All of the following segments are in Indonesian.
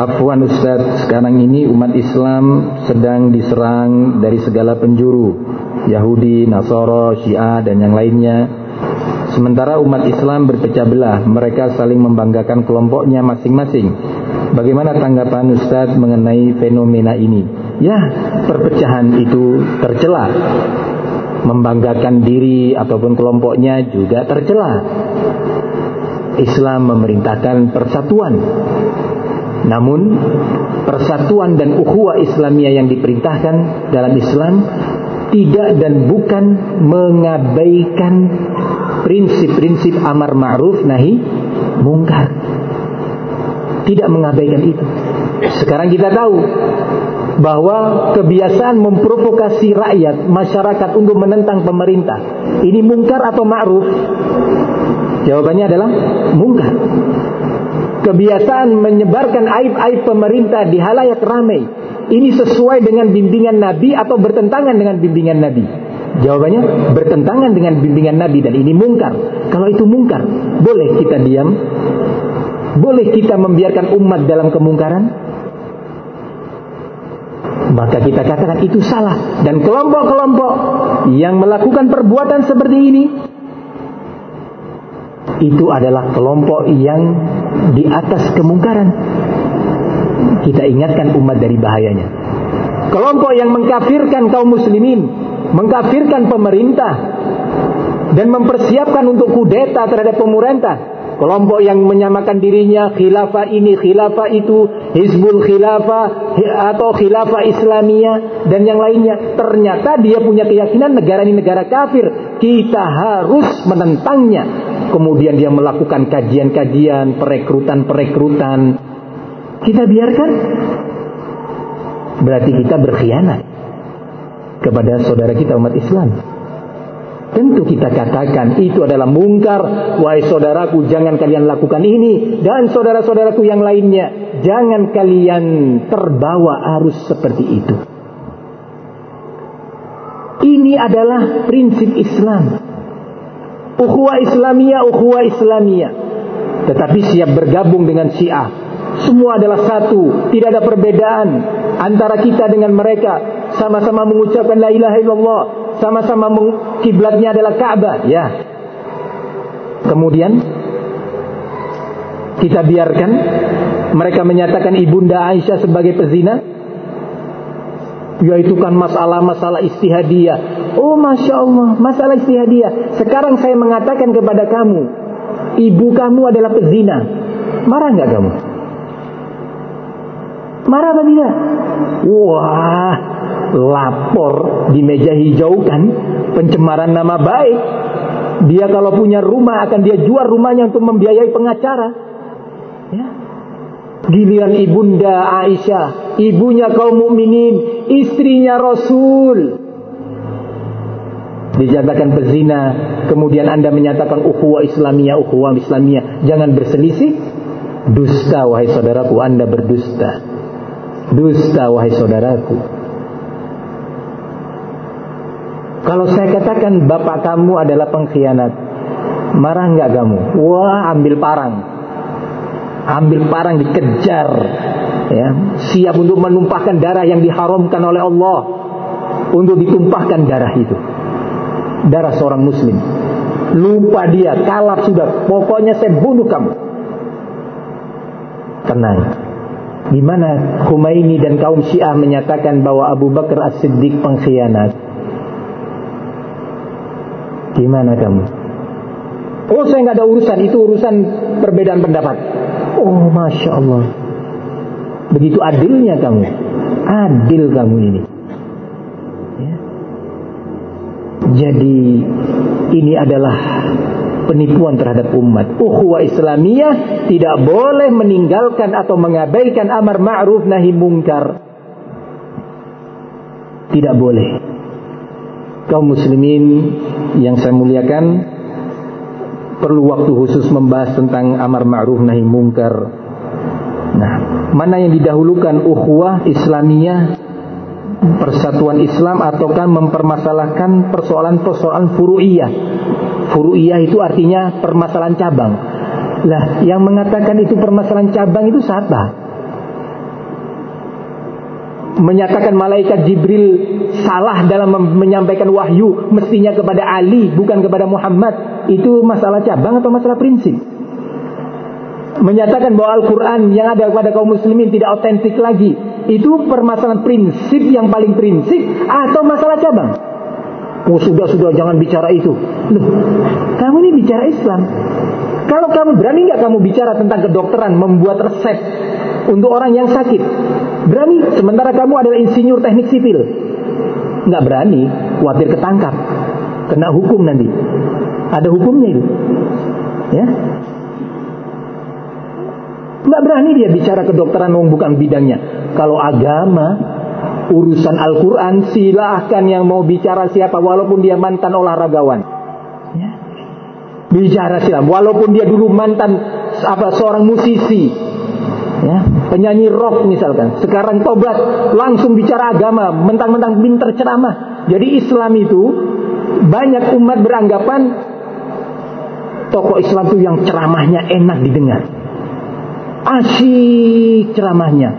Afwan Ustaz, sekarang ini umat Islam sedang diserang dari segala penjuru. Yahudi, Nasoro, Syiah dan yang lainnya. Sementara umat Islam berpecah belah. Mereka saling membanggakan kelompoknya masing-masing. Bagaimana tanggapan Ustaz mengenai fenomena ini? Ya, perpecahan itu tercela. Membanggakan diri ataupun kelompoknya juga tercela. Islam memerintahkan persatuan namun persatuan dan ukhuwah Islamiyah yang diperintahkan dalam Islam tidak dan bukan mengabaikan prinsip-prinsip amar ma'ruf nahi mungkar. Tidak mengabaikan itu. Sekarang kita tahu bahwa kebiasaan memprovokasi rakyat, masyarakat untuk menentang pemerintah, ini mungkar atau ma'ruf? Jawabannya adalah mungkar kebiasaan menyebarkan aib-aib pemerintah di halayak ramai ini sesuai dengan bimbingan Nabi atau bertentangan dengan bimbingan Nabi? Jawabannya bertentangan dengan bimbingan Nabi dan ini mungkar. Kalau itu mungkar, boleh kita diam? Boleh kita membiarkan umat dalam kemungkaran? Maka kita katakan itu salah dan kelompok-kelompok yang melakukan perbuatan seperti ini itu adalah kelompok yang di atas kemungkaran. Kita ingatkan umat dari bahayanya. Kelompok yang mengkafirkan kaum muslimin, mengkafirkan pemerintah dan mempersiapkan untuk kudeta terhadap pemerintah. Kelompok yang menyamakan dirinya khilafah ini, khilafah itu, hizbul khilafah atau khilafah Islamiyah dan yang lainnya. Ternyata dia punya keyakinan negara ini negara kafir. Kita harus menentangnya kemudian dia melakukan kajian-kajian, perekrutan-perekrutan, kita biarkan, berarti kita berkhianat kepada saudara kita umat Islam. Tentu kita katakan itu adalah mungkar. Wahai saudaraku, jangan kalian lakukan ini. Dan saudara-saudaraku yang lainnya, jangan kalian terbawa arus seperti itu. Ini adalah prinsip Islam. Ukhuwah Islamiyah, ukhuwah Islamiyah. Tetapi siap bergabung dengan Syiah. Semua adalah satu, tidak ada perbedaan antara kita dengan mereka. Sama-sama mengucapkan la ilaha illallah, sama-sama kiblatnya adalah Ka'bah, ya. Kemudian kita biarkan mereka menyatakan ibunda Aisyah sebagai pezina yaitu kan masalah-masalah istihadiyah. Oh Masya Allah, masalah istihadiyah. Sekarang saya mengatakan kepada kamu, ibu kamu adalah pezina. Marah nggak kamu? Marah apa tidak? Wah, lapor di meja hijau kan pencemaran nama baik. Dia kalau punya rumah akan dia jual rumahnya untuk membiayai pengacara. Ya, Giliran ibunda Aisyah, ibunya kaum mukminin, istrinya Rasul. Dijatakan berzina, kemudian Anda menyatakan ukhuwah Islamiyah, ukhuwah Islamiyah. Jangan berselisih. Dusta wahai saudaraku, Anda berdusta. Dusta wahai saudaraku. Kalau saya katakan bapak kamu adalah pengkhianat, marah nggak kamu? Wah, ambil parang ambil parang dikejar ya siap untuk menumpahkan darah yang diharamkan oleh Allah. Untuk ditumpahkan darah itu. Darah seorang muslim. Lupa dia kalap sudah. Pokoknya saya bunuh kamu. Tenang. Gimana Khomeini dan kaum Syiah menyatakan bahwa Abu Bakar As-Siddiq pengkhianat? Gimana kamu? Oh saya nggak ada urusan, itu urusan perbedaan pendapat. Oh Masya Allah Begitu adilnya kamu. Adil kamu ini. Ya. Jadi Ini adalah Penipuan terhadap umat. Ukhuwah Islamiyah Tidak boleh meninggalkan atau mengabaikan Amar ma'ruf nahi mungkar. Tidak boleh. Kaum muslimin Yang saya muliakan perlu waktu khusus membahas tentang amar ma'ruf nahi mungkar. Nah, mana yang didahulukan ukhuwah Islamiyah persatuan Islam ataukah mempermasalahkan persoalan-persoalan furu'iyah. Furu'iyah itu artinya permasalahan cabang. Lah, yang mengatakan itu permasalahan cabang itu siapa? menyatakan malaikat Jibril salah dalam menyampaikan wahyu mestinya kepada Ali bukan kepada Muhammad itu masalah cabang atau masalah prinsip menyatakan bahwa Al-Quran yang ada pada kaum muslimin tidak otentik lagi itu permasalahan prinsip yang paling prinsip atau masalah cabang oh sudah sudah jangan bicara itu loh kamu ini bicara Islam kalau kamu berani nggak kamu bicara tentang kedokteran membuat resep untuk orang yang sakit Berani sementara kamu adalah insinyur teknik sipil. Nggak berani, khawatir ketangkap. Kena hukum nanti. Ada hukumnya itu. Ya. Nggak berani dia bicara kedokteran yang bukan bidangnya. Kalau agama, urusan Al-Quran, silahkan yang mau bicara siapa, walaupun dia mantan olahragawan. Ya. Bicara siapa, walaupun dia dulu mantan apa seorang musisi, ya, penyanyi rock misalkan, sekarang tobat, langsung bicara agama, mentang-mentang pinter ceramah. Jadi Islam itu banyak umat beranggapan tokoh Islam itu yang ceramahnya enak didengar. Asyik ceramahnya.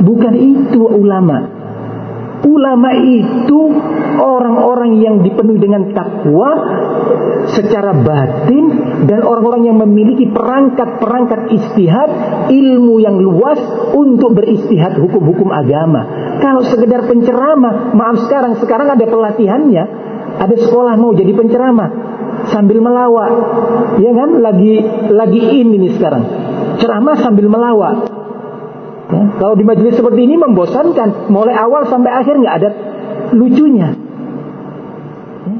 Bukan itu ulama. Ulama itu orang-orang yang dipenuhi dengan takwa secara batin dan orang-orang yang memiliki perangkat-perangkat istihad ilmu yang luas untuk beristihad hukum-hukum agama. Kalau sekedar penceramah, maaf sekarang sekarang ada pelatihannya, ada sekolah mau jadi penceramah sambil melawak, ya kan? Lagi lagi in ini sekarang, ceramah sambil melawak. Ya, kalau di majelis seperti ini membosankan, mulai awal sampai akhir nggak ada lucunya. Ya.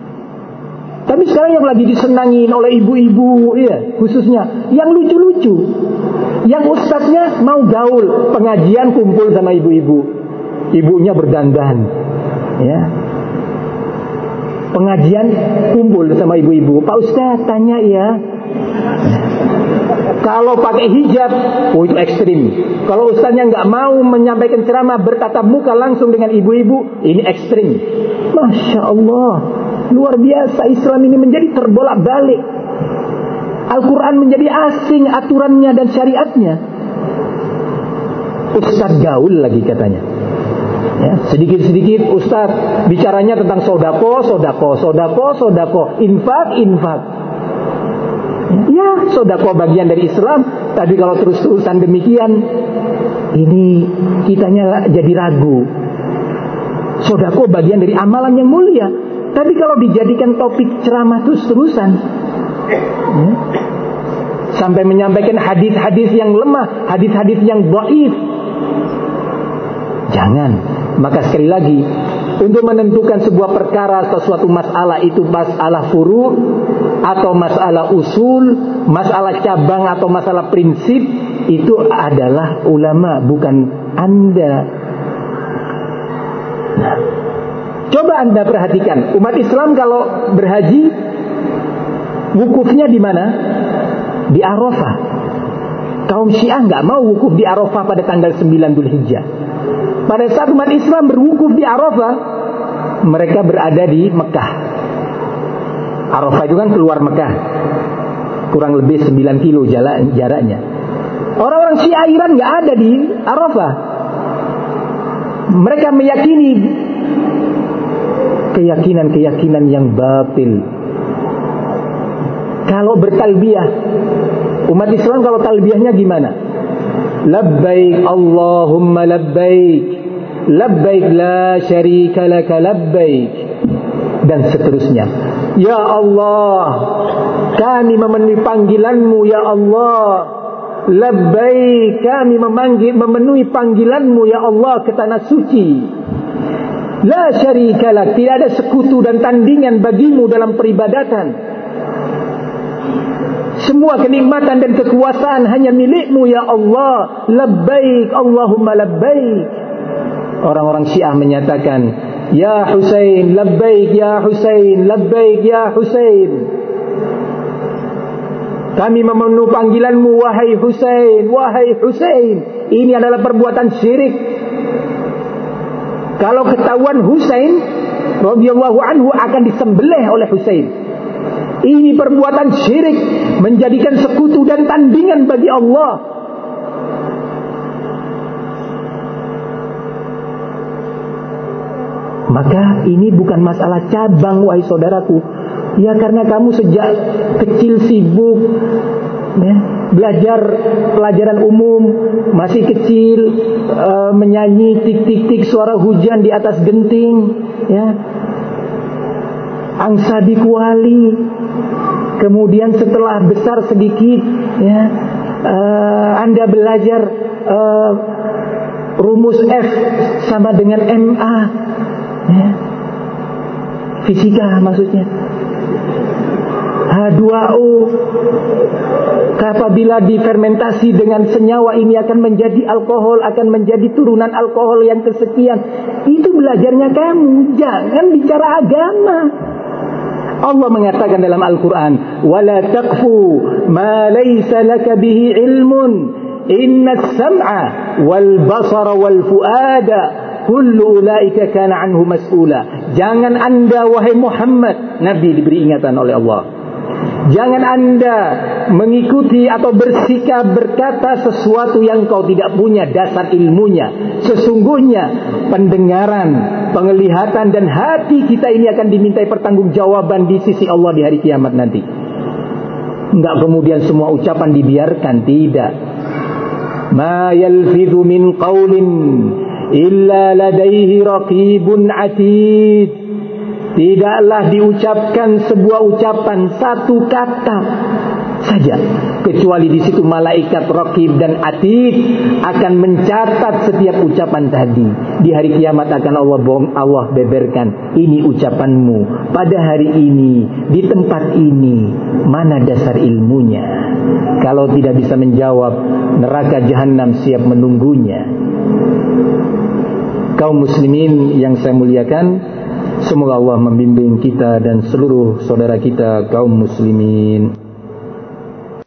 Tapi sekarang yang lagi disenangin oleh ibu-ibu, ya khususnya yang lucu-lucu, yang ustadznya mau gaul, pengajian kumpul sama ibu-ibu, ibunya berdandan, ya. Pengajian kumpul sama ibu-ibu. Pak Ustadz tanya ya, kalau pakai hijab, oh itu ekstrim. Kalau ustaznya nggak mau menyampaikan ceramah bertatap muka langsung dengan ibu-ibu, ini ekstrim. Masya Allah, luar biasa Islam ini menjadi terbolak balik. Al-Quran menjadi asing aturannya dan syariatnya. Ustaz gaul lagi katanya. Ya, sedikit-sedikit Ustaz bicaranya tentang sodako, sodako, sodako, sodako, infak, infak. Ya, sodako bagian dari Islam. Tapi kalau terus-terusan demikian, ini kitanya jadi ragu. Sodako bagian dari amalan yang mulia. Tapi kalau dijadikan topik ceramah terus-terusan, ya, sampai menyampaikan hadis-hadis yang lemah, hadis-hadis yang baif, jangan. Maka sekali lagi, untuk menentukan sebuah perkara atau suatu masalah itu masalah furu atau masalah usul, masalah cabang atau masalah prinsip itu adalah ulama bukan Anda. Nah, coba Anda perhatikan, umat Islam kalau berhaji wukufnya di mana? Di Arafah. Kaum Syiah nggak mau wukuf di Arafah pada tanggal 9 Dzulhijjah. Pada saat umat Islam berwukuf di Arafah, mereka berada di Mekah. Arafah itu kan keluar Mekah. Kurang lebih 9 kilo jaraknya. Orang-orang Syiah Iran nggak ada di Arafah. Mereka meyakini keyakinan-keyakinan yang batil. Kalau bertalbiyah, umat Islam kalau talbiyahnya gimana? Labbaik Allahumma labbaik Labbaik la syarika laka labbaik dan seterusnya. Ya Allah, kami memenuhi panggilanmu ya Allah. Labbaik kami memanggil memenuhi panggilanmu ya Allah ke tanah suci. La syarika lak, tidak ada sekutu dan tandingan bagimu dalam peribadatan. Semua kenikmatan dan kekuasaan hanya milikmu ya Allah. Labbaik Allahumma labbaik. Orang-orang Syiah menyatakan, Ya Husain, labbaik ya Husain, labbaik ya Husain. Kami memenuhi panggilanmu, wahai Husain, wahai Husain. Ini adalah perbuatan syirik. Kalau ketahuan Husain, radhiyallahu anhu akan disembelih oleh Husain. Ini perbuatan syirik, menjadikan sekutu dan tandingan bagi Allah. Maka ini bukan masalah cabang wahai saudaraku. Ya karena kamu sejak kecil sibuk ya, belajar pelajaran umum, masih kecil e, menyanyi tik-tik-tik suara hujan di atas genting, ya. Angsa di kuali. Kemudian setelah besar sedikit, ya, e, Anda belajar e, rumus F sama dengan MA, ya. Fisika maksudnya. H2O apabila difermentasi dengan senyawa ini akan menjadi alkohol akan menjadi turunan alkohol yang kesekian itu belajarnya kamu jangan bicara agama Allah mengatakan dalam Al-Quran ma laysa laka bihi ilmun inna sam'a wal basara wal fuada kullu ulaika kana anhu mas'ula jangan anda wahai Muhammad Nabi diberi ingatan oleh Allah Jangan anda mengikuti atau bersikap berkata sesuatu yang kau tidak punya dasar ilmunya. Sesungguhnya pendengaran, penglihatan dan hati kita ini akan dimintai pertanggungjawaban di sisi Allah di hari kiamat nanti. Enggak kemudian semua ucapan dibiarkan, tidak. Ma yalfidhu min qawlin illa ladaihi raqibun atid. Tidaklah diucapkan sebuah ucapan satu kata saja. Kecuali di situ malaikat rakib dan atid akan mencatat setiap ucapan tadi. Di hari kiamat akan Allah bohong Allah beberkan ini ucapanmu. Pada hari ini di tempat ini mana dasar ilmunya? Kalau tidak bisa menjawab neraka jahanam siap menunggunya. Kaum muslimin yang saya muliakan Semoga Allah membimbing kita dan seluruh saudara kita kaum muslimin